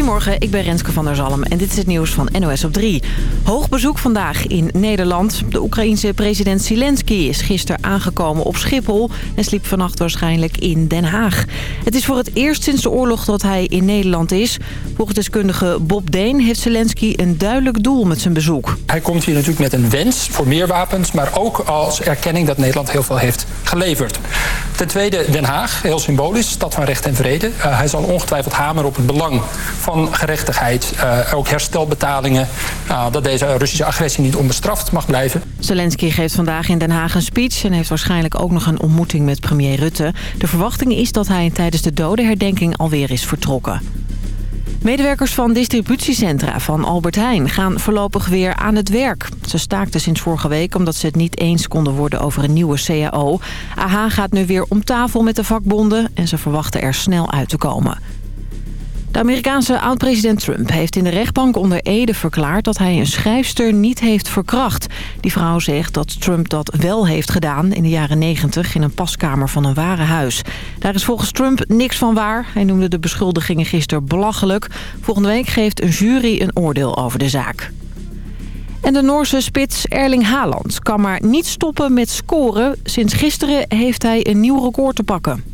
Goedemorgen, ik ben Renske van der Zalm en dit is het nieuws van NOS op 3. Hoog bezoek vandaag in Nederland. De Oekraïense president Zelensky is gisteren aangekomen op Schiphol... en sliep vannacht waarschijnlijk in Den Haag. Het is voor het eerst sinds de oorlog dat hij in Nederland is. Volgens deskundige Bob Deen heeft Zelensky een duidelijk doel met zijn bezoek. Hij komt hier natuurlijk met een wens voor meer wapens... maar ook als erkenning dat Nederland heel veel heeft geleverd. Ten tweede Den Haag, heel symbolisch, stad van recht en vrede. Uh, hij zal ongetwijfeld hameren op het belang van gerechtigheid. Uh, ook herstelbetalingen. Uh, dat deze Russische agressie niet onbestraft mag blijven. Zelensky geeft vandaag in Den Haag een speech... en heeft waarschijnlijk ook nog een ontmoeting met premier Rutte. De verwachting is dat hij tijdens de dodenherdenking alweer is vertrokken. Medewerkers van distributiecentra van Albert Heijn gaan voorlopig weer aan het werk. Ze staakten sinds vorige week omdat ze het niet eens konden worden over een nieuwe CAO. AH gaat nu weer om tafel met de vakbonden en ze verwachten er snel uit te komen. De Amerikaanse oud-president Trump heeft in de rechtbank onder Ede verklaard dat hij een schrijfster niet heeft verkracht. Die vrouw zegt dat Trump dat wel heeft gedaan in de jaren 90 in een paskamer van een warenhuis. Daar is volgens Trump niks van waar. Hij noemde de beschuldigingen gisteren belachelijk. Volgende week geeft een jury een oordeel over de zaak. En de Noorse spits Erling Haaland kan maar niet stoppen met scoren. Sinds gisteren heeft hij een nieuw record te pakken.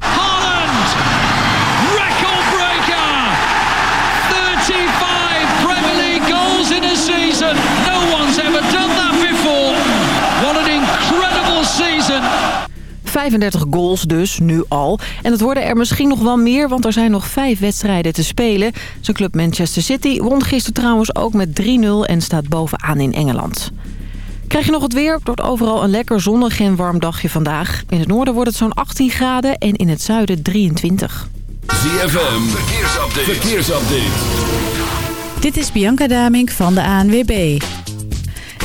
35 goals dus, nu al. En het worden er misschien nog wel meer, want er zijn nog vijf wedstrijden te spelen. Zijn club Manchester City won gisteren trouwens ook met 3-0 en staat bovenaan in Engeland. Krijg je nog het weer? Wordt overal een lekker zonnig en warm dagje vandaag. In het noorden wordt het zo'n 18 graden en in het zuiden 23. ZFM, verkeersupdate. verkeersupdate. Dit is Bianca Damink van de ANWB.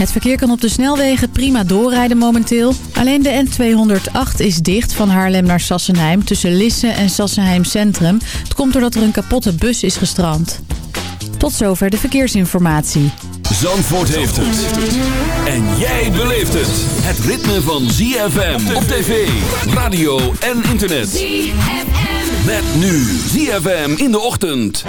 Het verkeer kan op de snelwegen prima doorrijden momenteel. Alleen de N208 is dicht van Haarlem naar Sassenheim tussen Lisse en Sassenheim Centrum. Het komt doordat er een kapotte bus is gestrand. Tot zover de verkeersinformatie. Zandvoort heeft het. En jij beleeft het. Het ritme van ZFM op tv, radio en internet. ZFM. Met nu ZFM in de ochtend.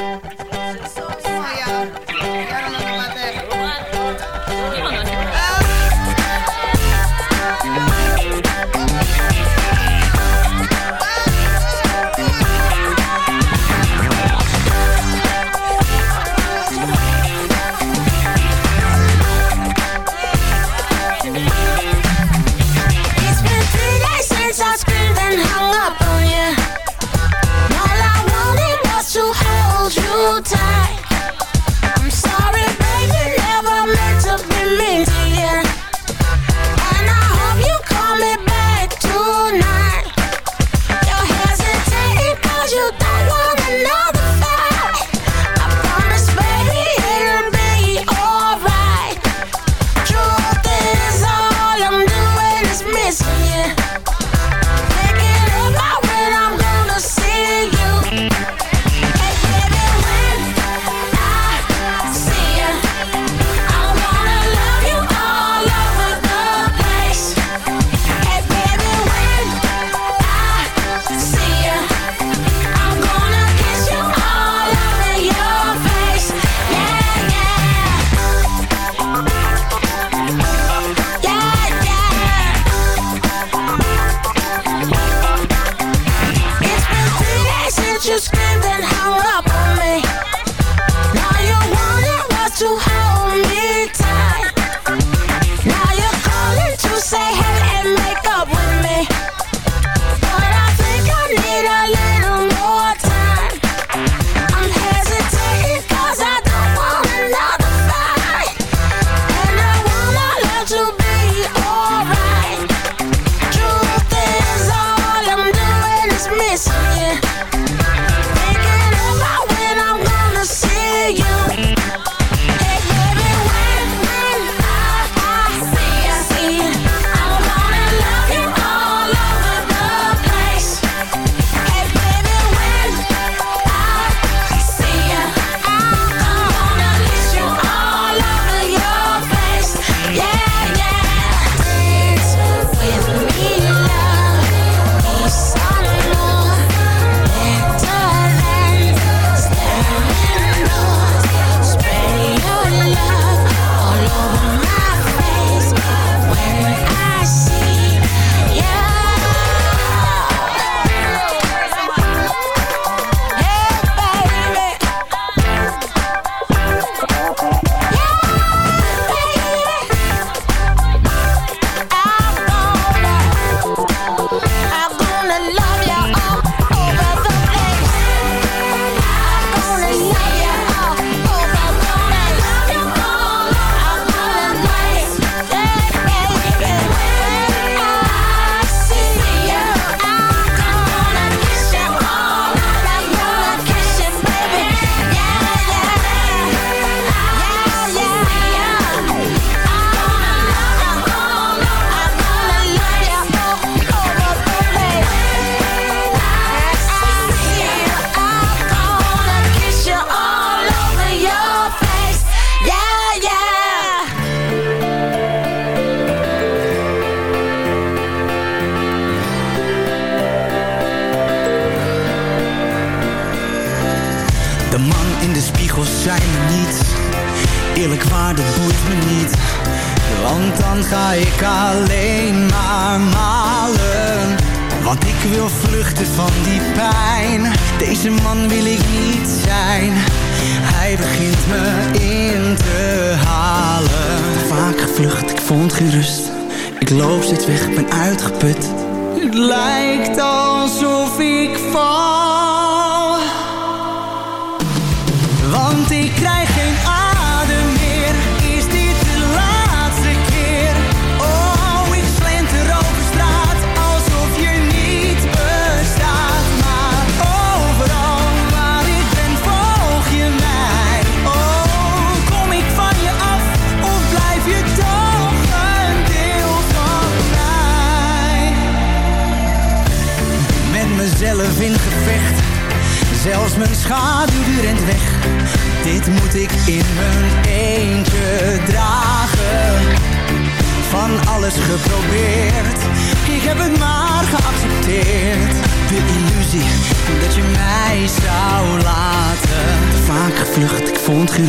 komt geen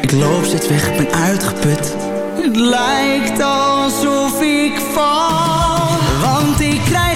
Ik loop zit weg, ben uitgeput. Het lijkt alsof ik val Want ik krijg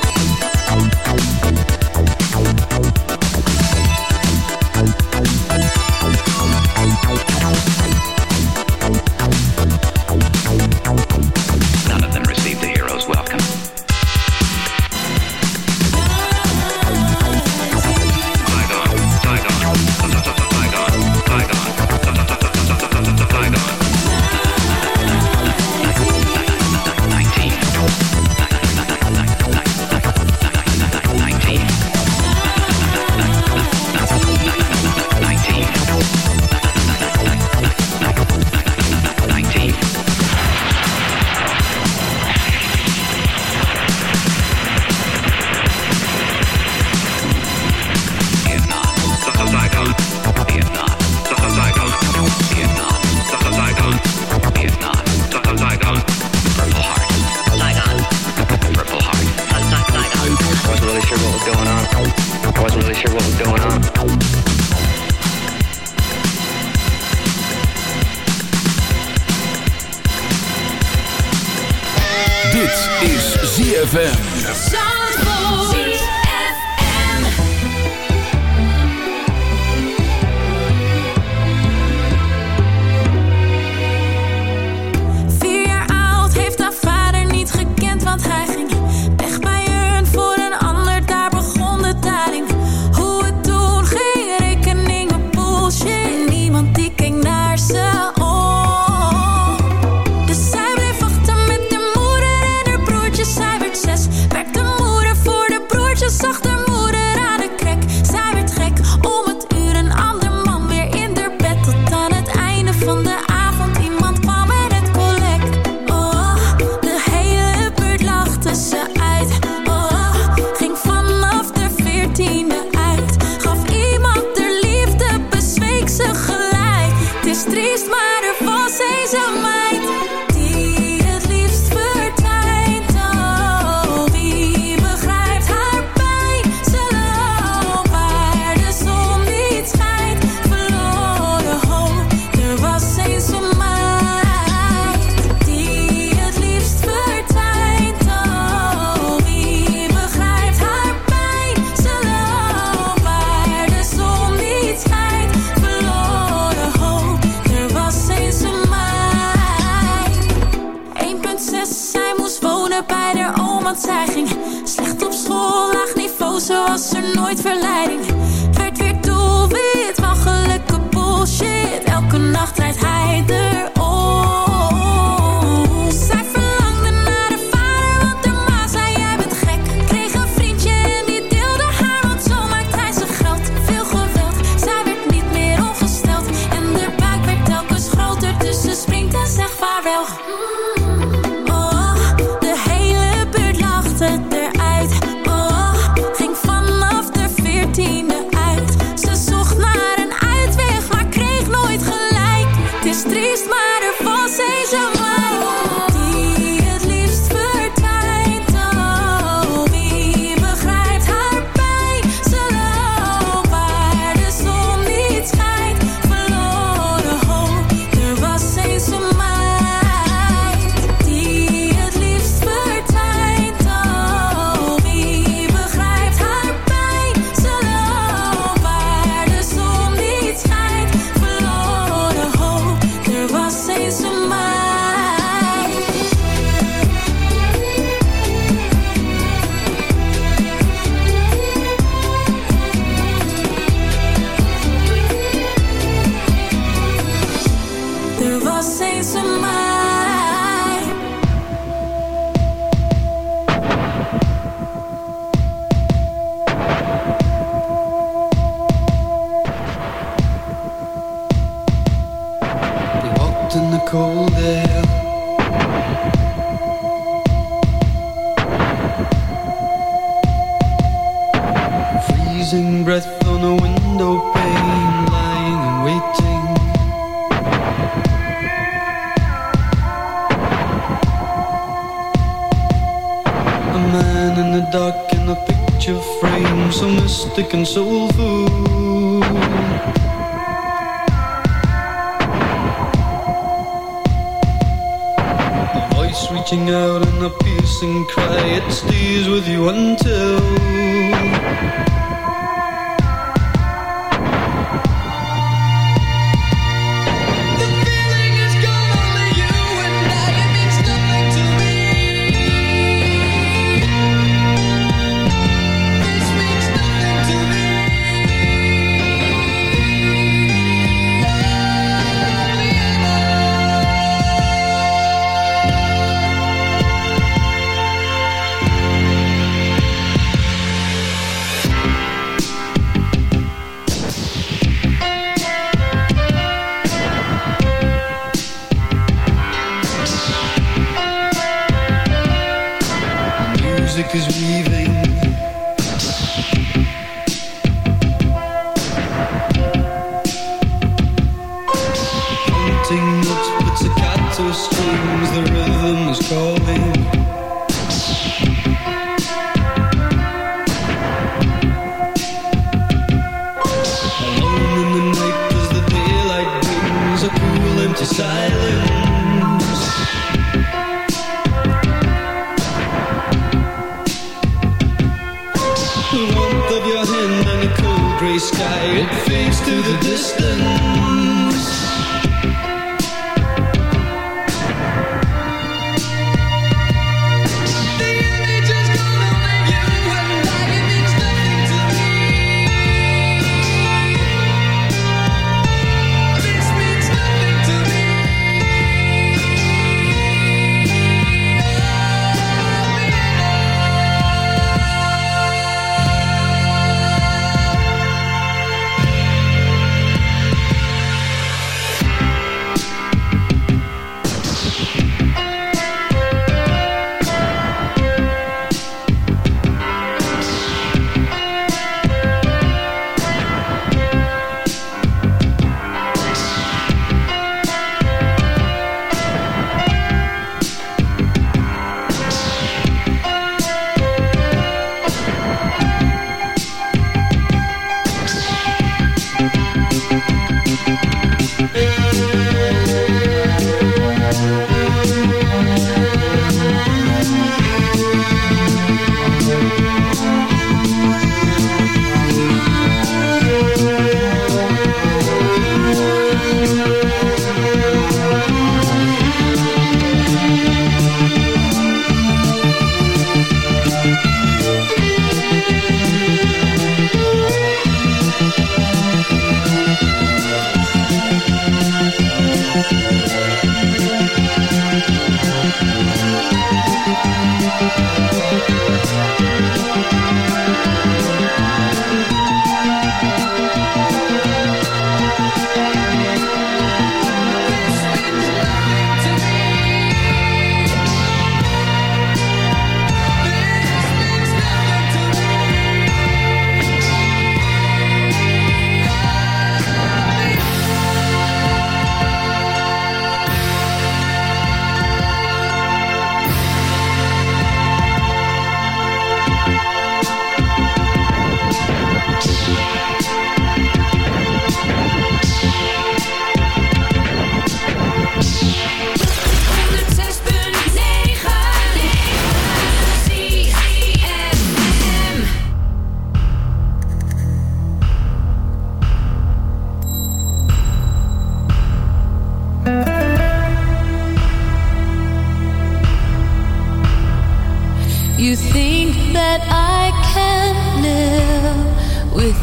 Be smarter for seja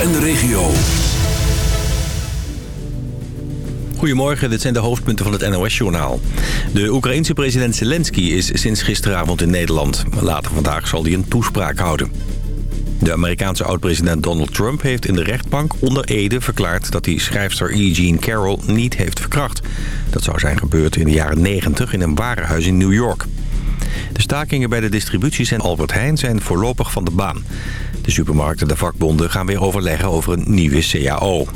En de regio. Goedemorgen, dit zijn de hoofdpunten van het NOS-journaal. De Oekraïense president Zelensky is sinds gisteravond in Nederland. Later vandaag zal hij een toespraak houden. De Amerikaanse oud-president Donald Trump heeft in de rechtbank onder Ede verklaard... dat hij schrijfster E. Jean Carroll niet heeft verkracht. Dat zou zijn gebeurd in de jaren 90 in een warenhuis in New York. De stakingen bij de distributiecentrum Albert Heijn zijn voorlopig van de baan. De supermarkten en de vakbonden gaan weer overleggen over een nieuwe CAO.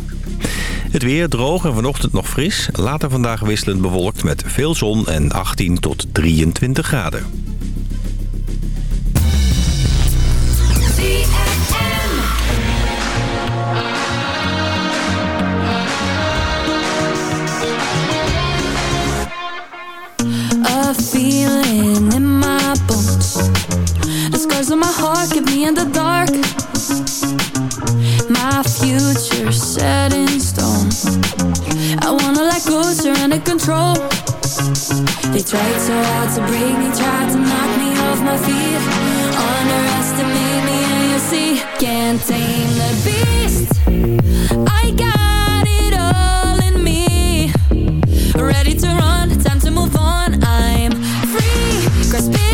Het weer droog en vanochtend nog fris. Later vandaag wisselend bewolkt met veel zon en 18 tot 23 graden. Scars on my heart keep me in the dark. My future set in stone. I wanna let go, surrender control. They tried so hard to break me, tried to knock me off my feet. Underestimate me, and you see, can't tame the beast. I got it all in me. Ready to run, time to move on. I'm free, grasp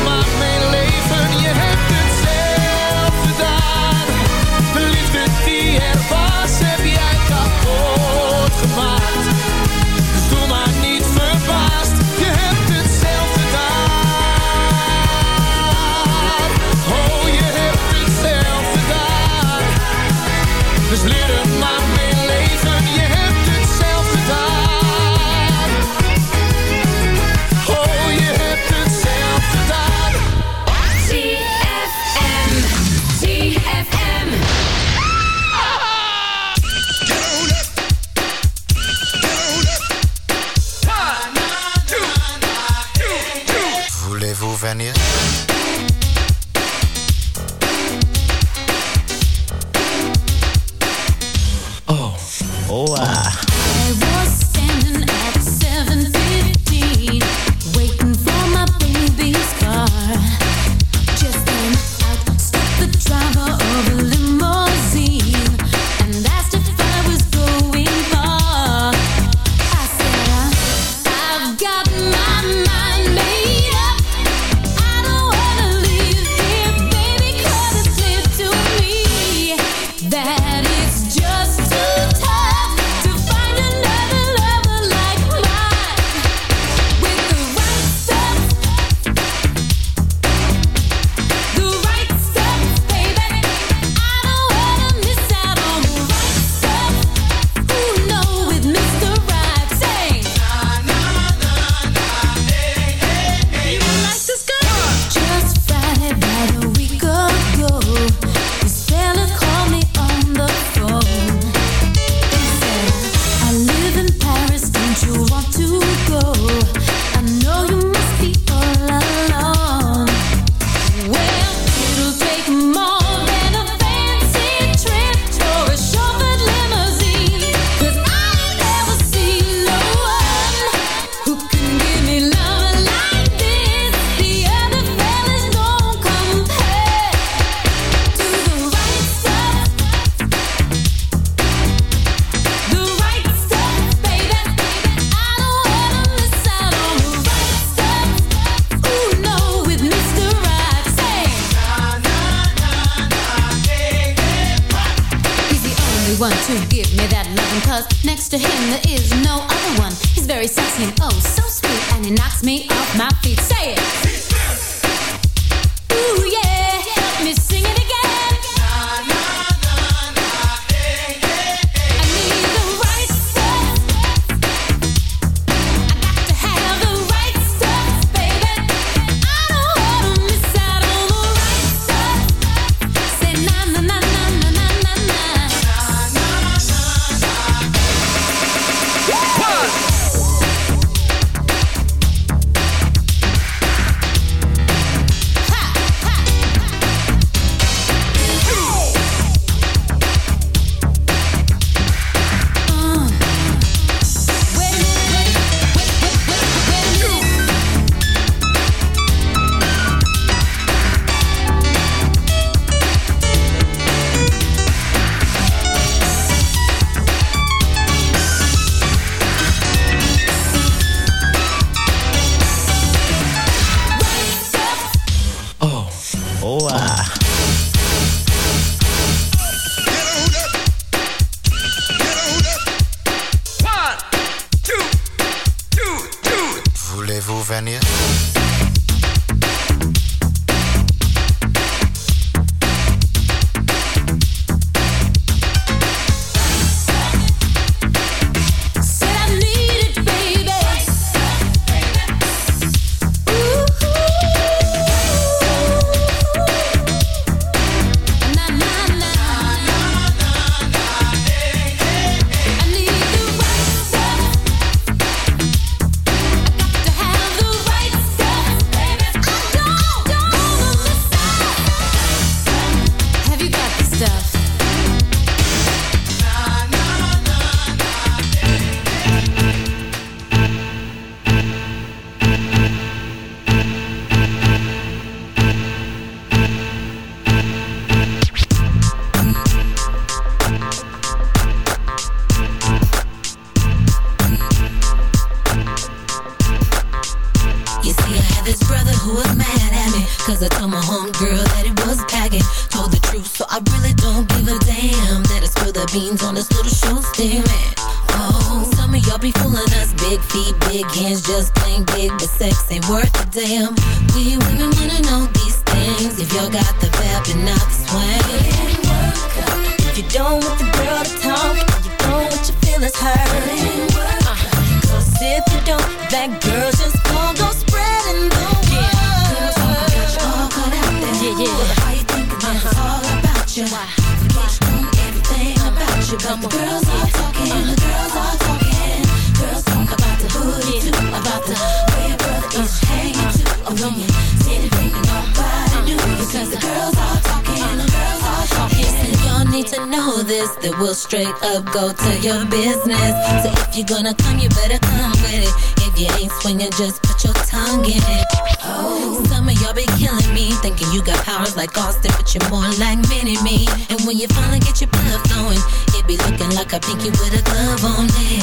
the way your brother is hanging too. Oh, when you sit and think nobody knew. Because the girls are talking, the girls are talking. Listen, y'all need to know this, that we'll straight up go to your business. So if you're gonna come, you better come with it. If you ain't swinging, just put your tongue in it. Oh, some of y'all be killing me, thinking you got powers like Austin, but you're more like Mini Me. And when you finally get your blood flowing, it be looking like a pinky with a glove on it.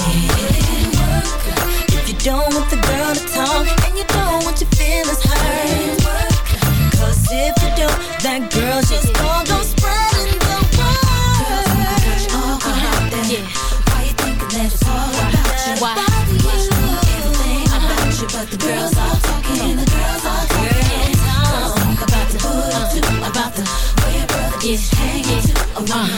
Don't want the girl to talk, and you don't want your feelings hurt. Cause if you do, that girl's just gon' go spreading the word. Yeah. Why you thinking that it's all about you? Why? Everything about you, but the girls all talking, the girls all talking. Uh-huh. Girls talk about the hood too, about the way your brother gets hanging too.